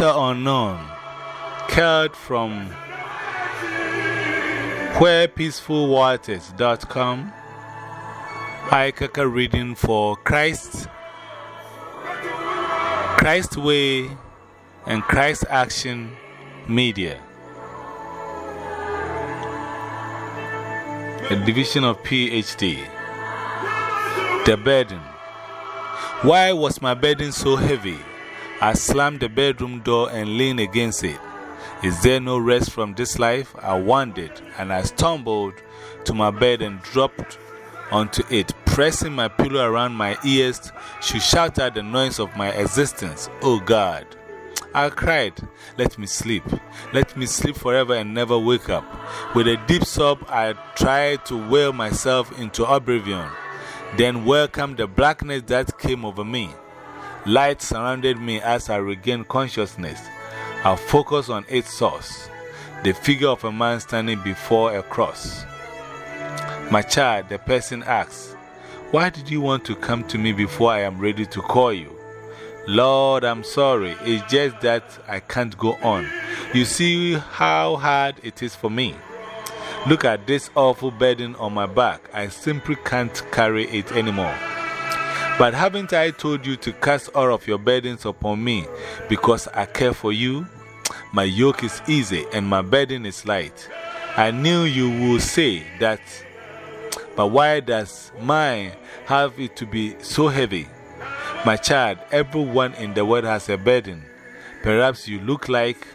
utter unknown, curled from wherepeacefulwaters.com. Aikaka reading for Christ, Christ Way, and Christ Action Media. A division of PhD. The burden. Why was my burden so heavy? I slammed the bedroom door and leaned against it. Is there no rest from this life? I wondered, and I stumbled to my bed and dropped onto it, pressing my pillow around my ears to shout out the noise of my existence. Oh God. I cried, Let me sleep. Let me sleep forever and never wake up. With a deep sob, I tried to will myself into oblivion, then welcomed the blackness that came over me. Light surrounded me as I regained consciousness. I focused on its source the figure of a man standing before a cross. My child, the person asks, Why did you want to come to me before I am ready to call you? Lord, I'm sorry. It's just that I can't go on. You see how hard it is for me. Look at this awful burden on my back. I simply can't carry it anymore. But haven't I told you to cast all of your burdens upon me because I care for you? My yoke is easy and my burden is light. I knew you would say that, but why does mine have it to be so heavy? My child, everyone in the world has a burden. Perhaps you look like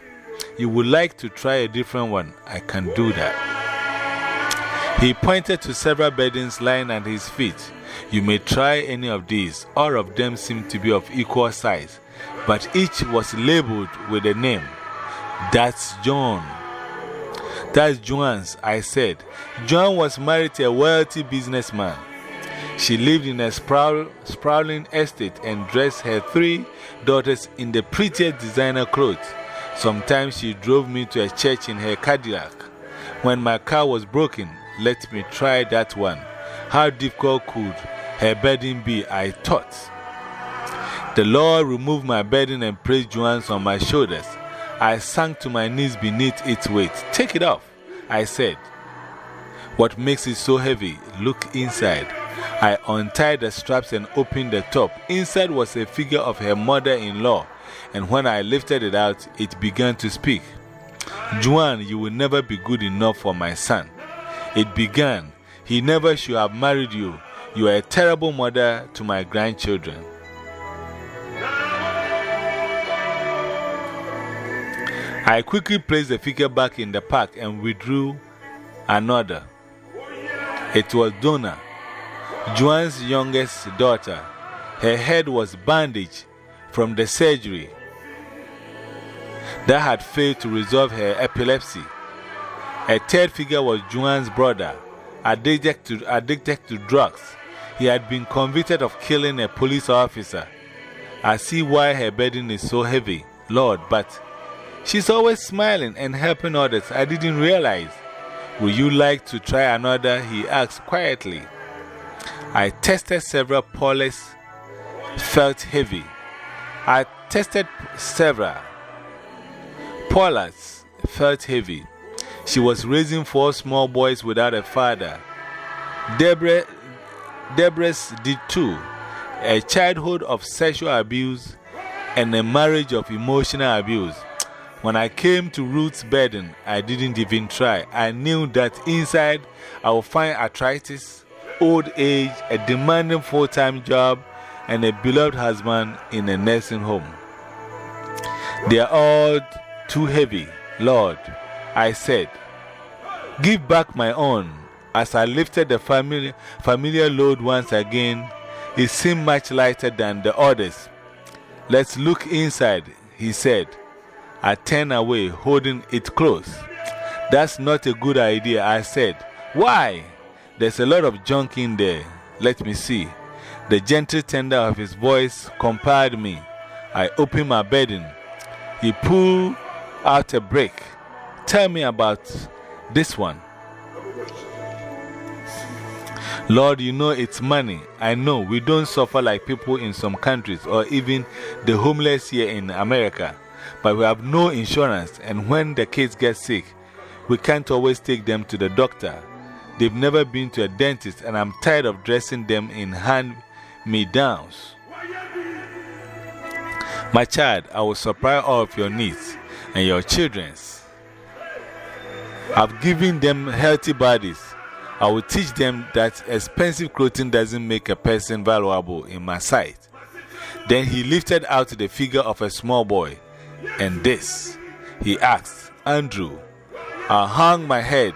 you would like to try a different one. I can do that. He pointed to several burdens lying at his feet. You may try any of these. All of them seem to be of equal size, but each was labeled with a name. That's John. That's Joanne's, I said. Joanne was married to a wealthy businessman. She lived in a sprawl, sprawling estate and dressed her three daughters in the prettiest designer clothes. Sometimes she drove me to a church in her Cadillac. When my car was broken, let me try that one. How difficult could her burden be, I thought. The Lord removed my burden and placed Joanne's on my shoulders. I sank to my knees beneath its weight. Take it off, I said. What makes it so heavy? Look inside. I untied the straps and opened the top. Inside was a figure of her mother in law, and when I lifted it out, it began to speak. Joanne, you will never be good enough for my son. It began, He never should have married you. You are a terrible mother to my grandchildren. I quickly placed the figure back in the pack and withdrew another. It was Donna, Joanne's youngest daughter. Her head was bandaged from the surgery that had failed to resolve her epilepsy. A third figure was Joanne's brother, addicted to, addicted to drugs. He had been convicted of killing a police officer. I see why her burden is so heavy, Lord, but she's always smiling and helping others. I didn't realize. Would you like to try another? He asked quietly. I tested several Paula's, felt heavy. I tested several. Paula's felt heavy. She was raising four small boys without a father. Deborah, Deborah's did too. A childhood of sexual abuse and a marriage of emotional abuse. When I came to Ruth's burden, I didn't even try. I knew that inside I would find arthritis, old age, a demanding full time job, and a beloved husband in a nursing home. They are all too heavy, Lord. I said, Give back my own. As I lifted the familiar, familiar load once again, it seemed much lighter than the others. Let's look inside, he said. I turned away, holding it close. That's not a good idea, I said. Why? There's a lot of junk in there. Let me see. The gentle tender of his voice compelled me. I opened my bedding. He pulled out a brick. Tell me about this one. Lord, you know it's money. I know we don't suffer like people in some countries or even the homeless here in America, but we have no insurance, and when the kids get sick, we can't always take them to the doctor. They've never been to a dentist, and I'm tired of dressing them in hand me downs. My child, I will supply all of your needs and your children's. I've given them healthy bodies. I will teach them that expensive clothing doesn't make a person valuable in my sight. Then he lifted out the figure of a small boy. And this, he asked, Andrew, I hung my head,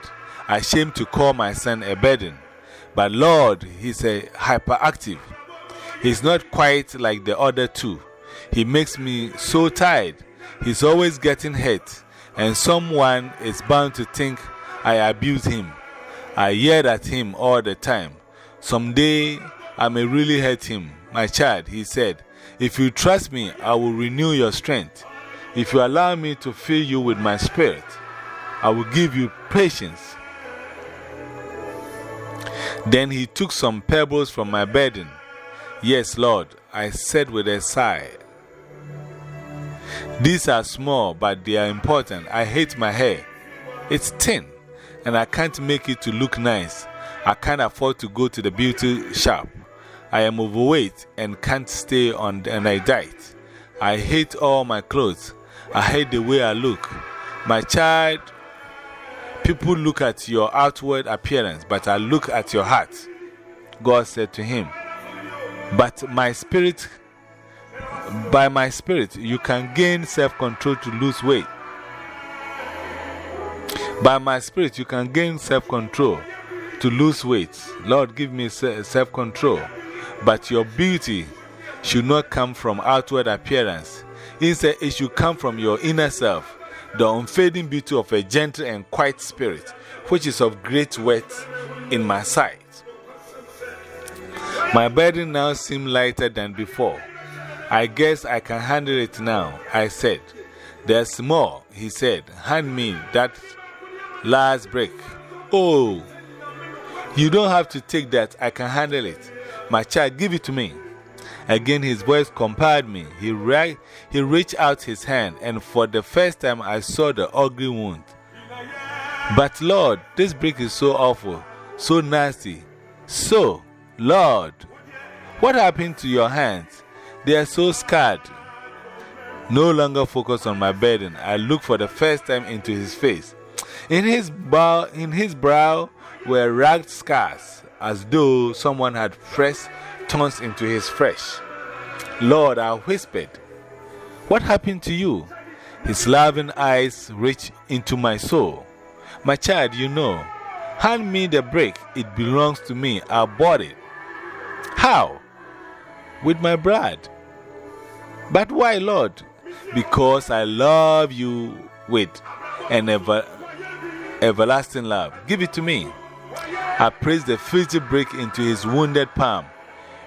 ashamed to call my son a burden. But Lord, he's a hyperactive. He's not quite like the other two. He makes me so tired. He's always getting hurt, and someone is bound to think I abuse him. I yell at him all the time. Someday I may really hurt him. My child, he said, if you trust me, I will renew your strength. If you allow me to fill you with my spirit, I will give you patience. Then he took some pebbles from my burden. Yes, Lord, I said with a sigh. These are small, but they are important. I hate my hair. It's thin, and I can't make it to look nice. I can't afford to go to the beauty shop. I am overweight and can't stay on and I diet. I hate all my clothes. I hate the way I look. My child, people look at your outward appearance, but I look at your heart. God said to him, But my spirit by my spirit, you can gain self control to lose weight. By my spirit, you can gain self control to lose weight. Lord, give me self control. But your beauty should not come from outward appearance. Instead, it should come from your inner self, the unfading beauty of a gentle and quiet spirit, which is of great worth in my sight. My burden now seems lighter than before. I guess I can handle it now, I said. There's more, he said. Hand me that last brick. Oh, you don't have to take that. I can handle it. My child, give it to me. Again, his voice compelled me. He, he reached out his hand, and for the first time, I saw the ugly wound. But Lord, this brick is so awful, so nasty. So, Lord, what happened to your hands? They are so scarred. No longer focused on my burden, I looked for the first time into his face. In his, brow, in his brow were ragged scars, as though someone had pressed thorns into his flesh. Lord, I whispered, What happened to you? His loving eyes reached into my soul. My child, you know, hand me the brick. It belongs to me. I bought it. How? With my blood. But why, Lord? Because I love you with an ever, everlasting love. Give it to me. I pressed the filthy brick into his wounded palm.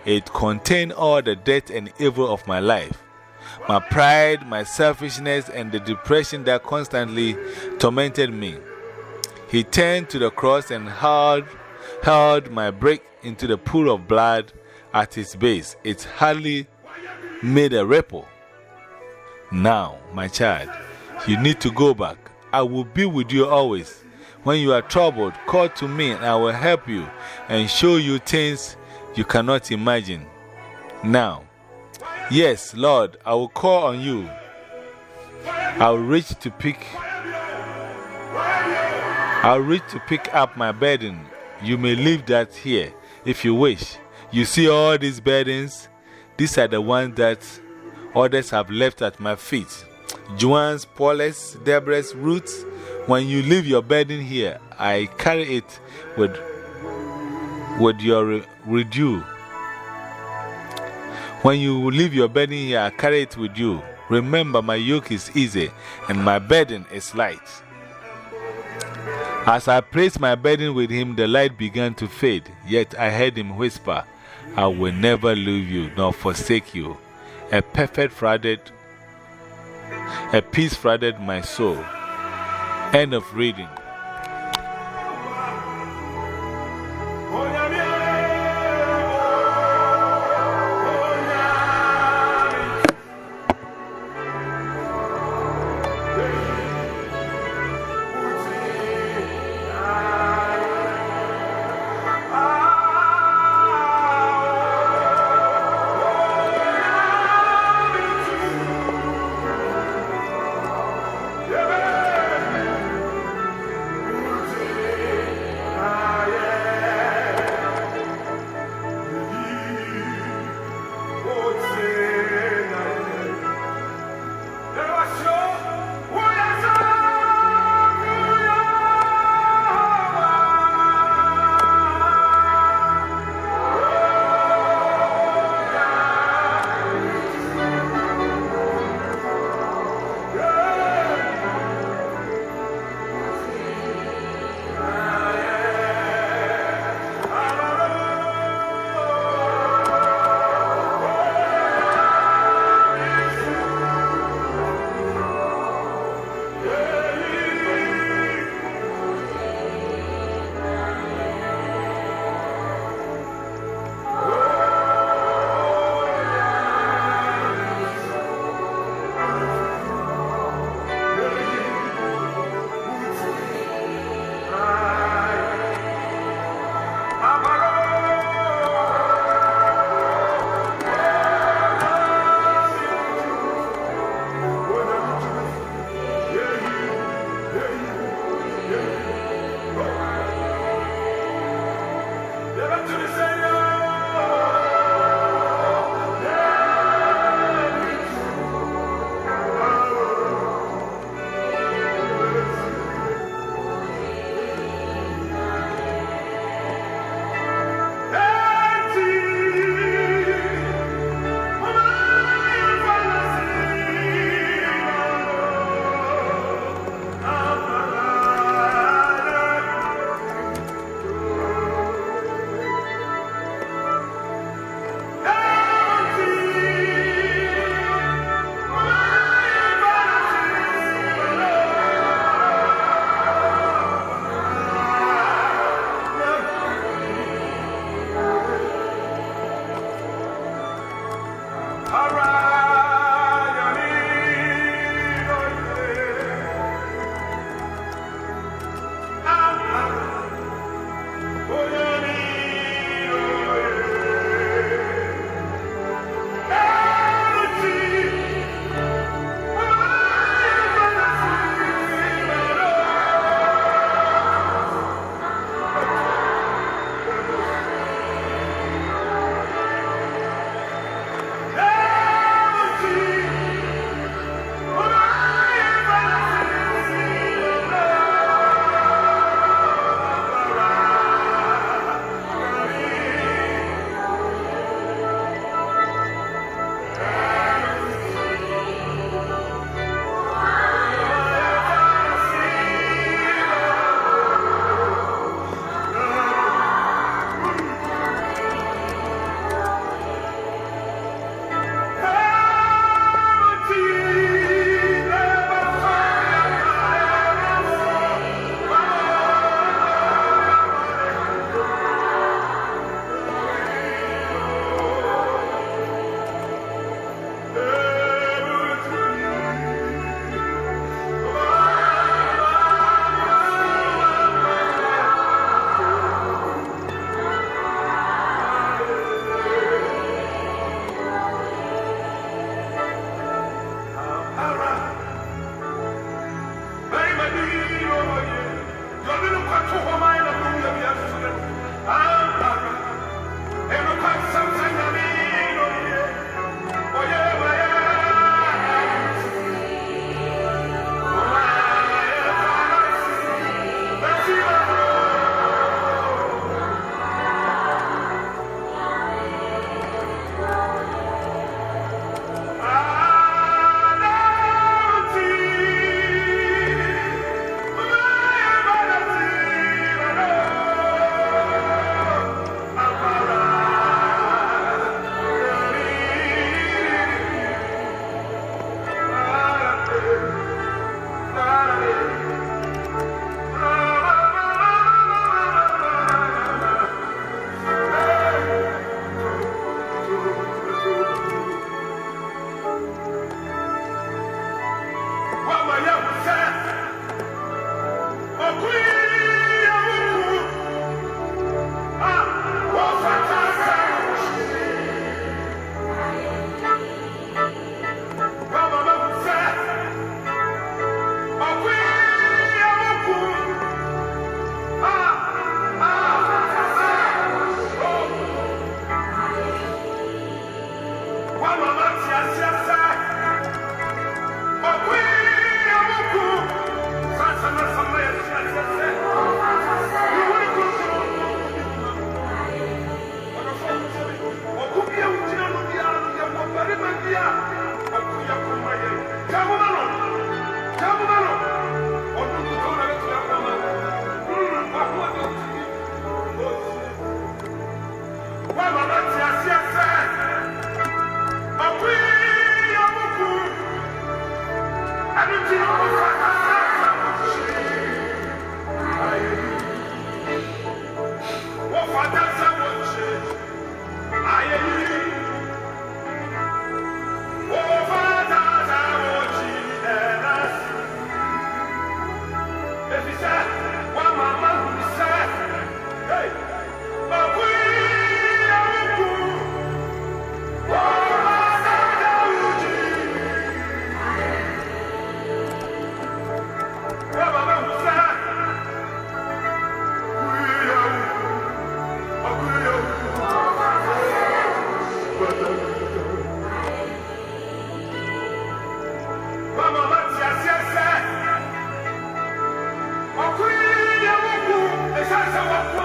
It contained all the death and evil of my life. My pride, my selfishness, and the depression that constantly tormented me. He turned to the cross and hurled, hurled my brick into the pool of blood at its base. It hardly made a ripple. Now, my child, you need to go back. I will be with you always. When you are troubled, call to me and I will help you and show you things you cannot imagine. Now, yes, Lord, I will call on you. I'll reach to pick. I'll reach to pick up my burden. You may leave that here if you wish. You see all these burdens? These are the ones that others have left at my feet. Joanne's, Paul's, Deborah's, Ruth's. When you leave your burden here, I carry it with with your with you. When you leave your burden here, I carry it with you. Remember, my yoke is easy and my burden is light. As I placed my burden with him, the light began to fade. Yet I heard him whisper, I will never leave you nor forsake you. A perfect flooded, a peace flooded my soul. End of reading. Hallelujah. 为什么？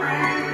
breathe.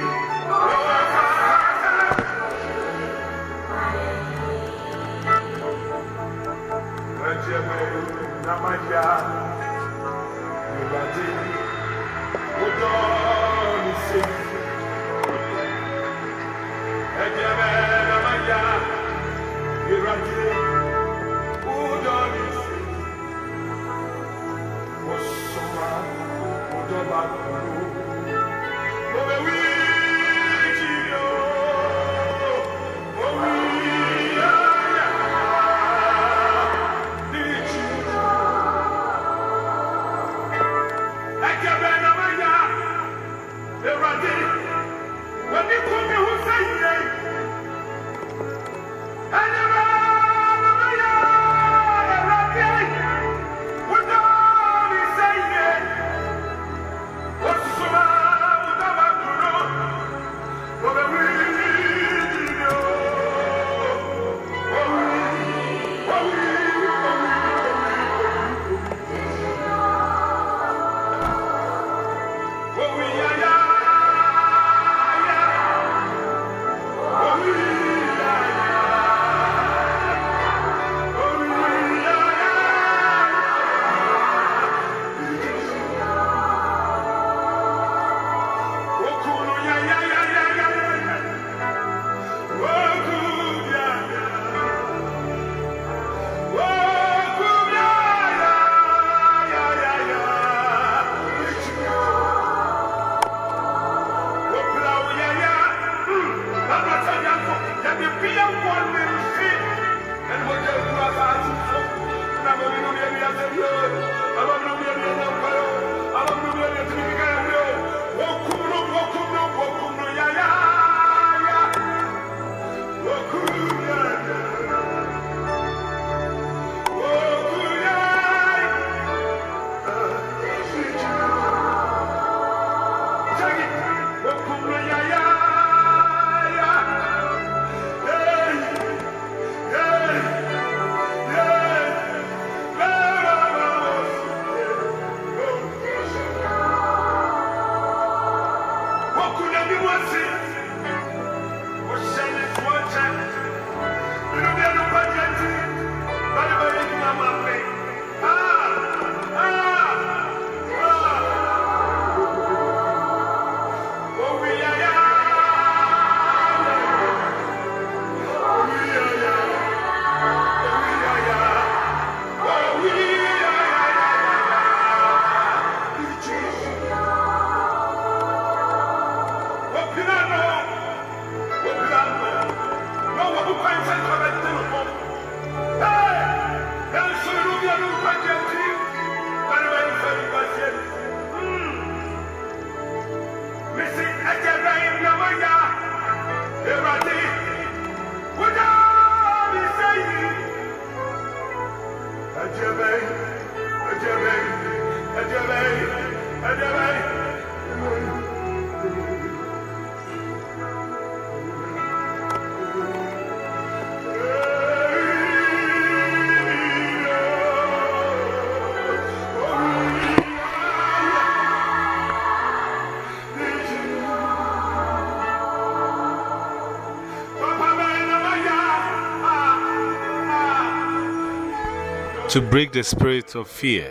To break the spirit of fear.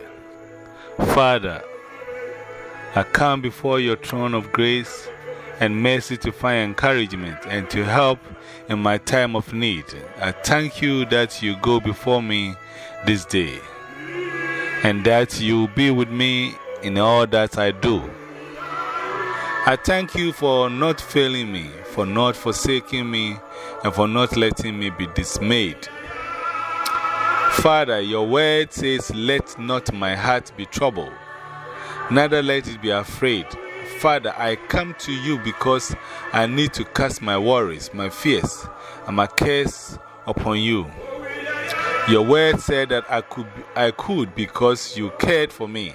Father, I come before your throne of grace and mercy to find encouragement and to help in my time of need. I thank you that you go before me this day and that you be with me in all that I do. I thank you for not failing me, for not forsaking me, and for not letting me be dismayed. Father, your word says, Let not my heart be troubled, neither let it be afraid. Father, I come to you because I need to cast my worries, my fears, and my cares upon you. Your word said that I could, I could because you cared for me.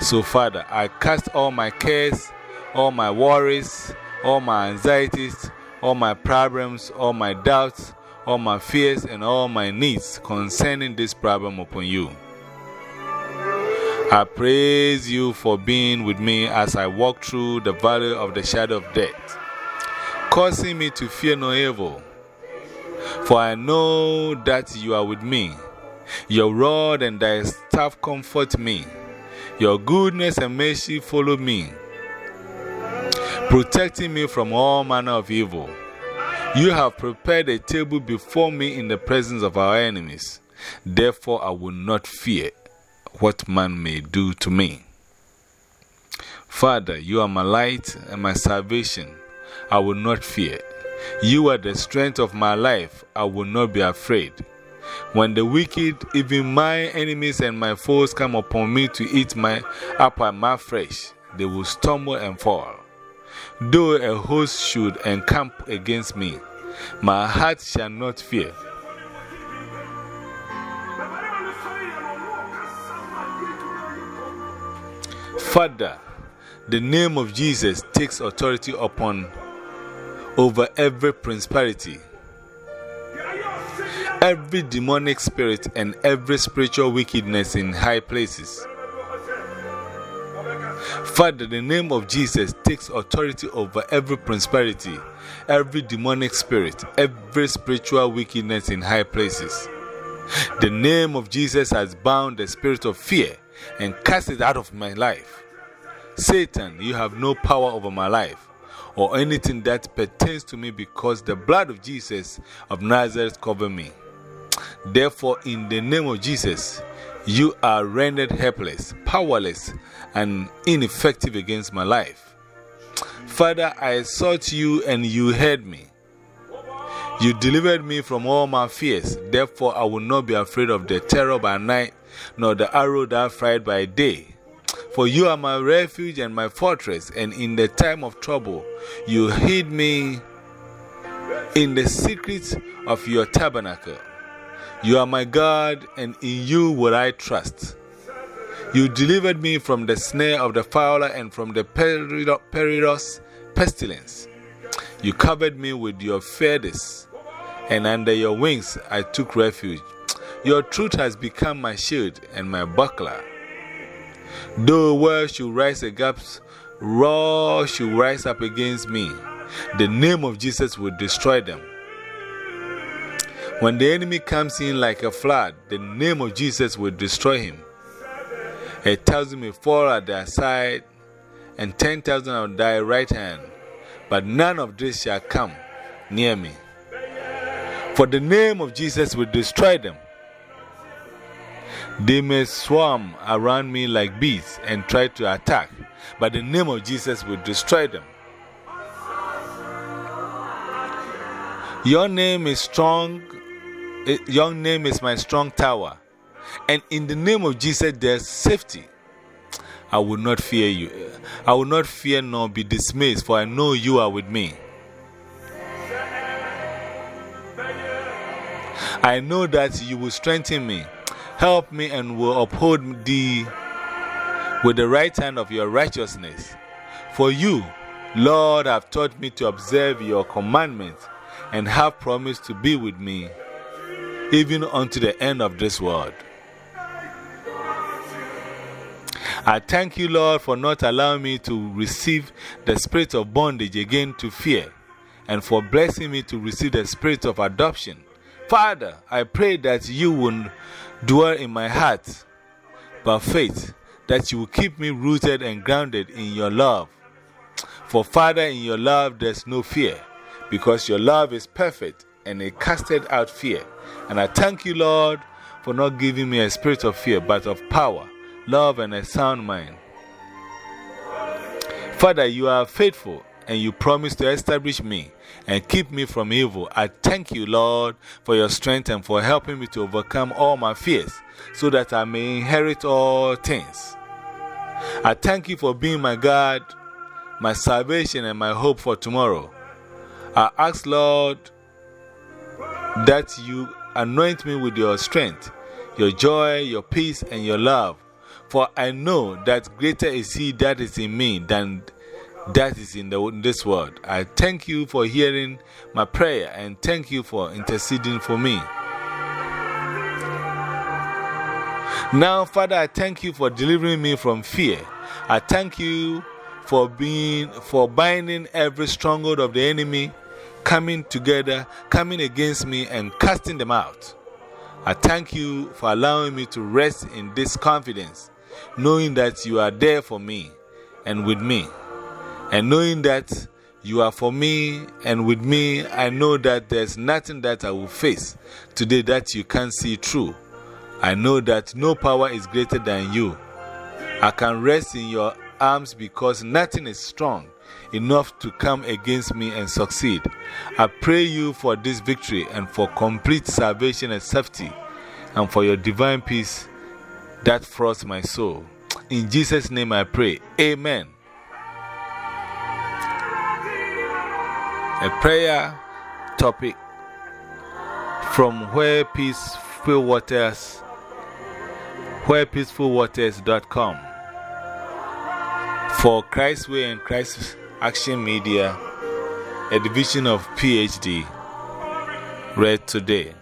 So, Father, I cast all my cares, all my worries, all my anxieties, all my problems, all my doubts, all my fears and all my needs concerning this problem upon you. I praise you for being with me as I walk through the valley of the shadow of death, causing me to fear no evil. For I know that you are with me, Your rod and thy staff comfort me. Your goodness and mercy follow me, protecting me from all manner of evil. You have prepared a table before me in the presence of our enemies. Therefore, I will not fear what man may do to me. Father, you are my light and my salvation. I will not fear. You are the strength of my life. I will not be afraid. When the wicked, even my enemies and my foes, come upon me to eat my, up my flesh, they will stumble and fall. Though a host should encamp against me, my heart shall not fear. Father, the name of Jesus takes authority upon over every principality, every demonic spirit, and every spiritual wickedness in high places. Father, the name of Jesus takes authority over every prosperity, every demonic spirit, every spiritual wickedness in high places. The name of Jesus has bound the spirit of fear and cast it out of my life. Satan, you have no power over my life or anything that pertains to me because the blood of Jesus of Nazareth cover me. Therefore, in the name of Jesus, you are rendered helpless, powerless, and ineffective against my life. Father, I sought you and you heard me. You delivered me from all my fears. Therefore, I will not be afraid of the terror by night, nor the arrow that fried by day. For you are my refuge and my fortress, and in the time of trouble, you hid me in the secret of your tabernacle. You are my God, and in you will I trust. You delivered me from the snare of the fowler and from the perilous pestilence. You covered me with your feathers, and under your wings I took refuge. Your truth has become my shield and my buckler. Though war should rise against, war should rise up against me, the name of Jesus will destroy them. When the enemy comes in like a flood, the name of Jesus will destroy him. A thousand may fall at their side, and ten thousand on thy right hand, but none of this shall come near me. For the name of Jesus will destroy them. They may swarm around me like bees and try to attack, but the name of Jesus will destroy them. Your name is strong your name is my strong tower. And in the name of Jesus, there's safety. I will not fear you. I will not fear nor be dismayed, for I know you are with me. I know that you will strengthen me, help me, and will uphold thee with the right hand of your righteousness. For you, Lord, have taught me to observe your commandments and have promised to be with me even unto the end of this world. I thank you, Lord, for not allowing me to receive the spirit of bondage again to fear, and for blessing me to receive the spirit of adoption. Father, I pray that you will dwell in my heart by faith, that you will keep me rooted and grounded in your love. For, Father, in your love there's no fear, because your love is perfect and it casted out fear. And I thank you, Lord, for not giving me a spirit of fear, but of power, love, and a sound mind. Father, you are faithful and you promise to establish me and keep me from evil. I thank you, Lord, for your strength and for helping me to overcome all my fears so that I may inherit all things. I thank you for being my God, my salvation, and my hope for tomorrow. I ask, Lord, that you anoint me with your strength, your joy, your peace, and your love. For I know that greater is He that is in me than that is in, the, in this world. I thank you for hearing my prayer and thank you for interceding for me. Now, Father, I thank you for delivering me from fear. I thank you for being, for binding every stronghold of the enemy coming together, coming against me, and casting them out. I thank you for allowing me to rest in this confidence, knowing that you are there for me and with me, and knowing that you are for me and with me. I know that there's nothing that I will face today that you can't see through. I know that no power is greater than you. I can rest in your arms because nothing is strong enough to come against me and succeed. I pray you for this victory and for complete salvation and safety, and for your divine peace that frosts my soul. In Jesus' name I pray. Amen. A prayer topic from where peaceful waters, wherepeacefulwaters.com for Christ Way and Christ Action Media, a division of PhD, read today.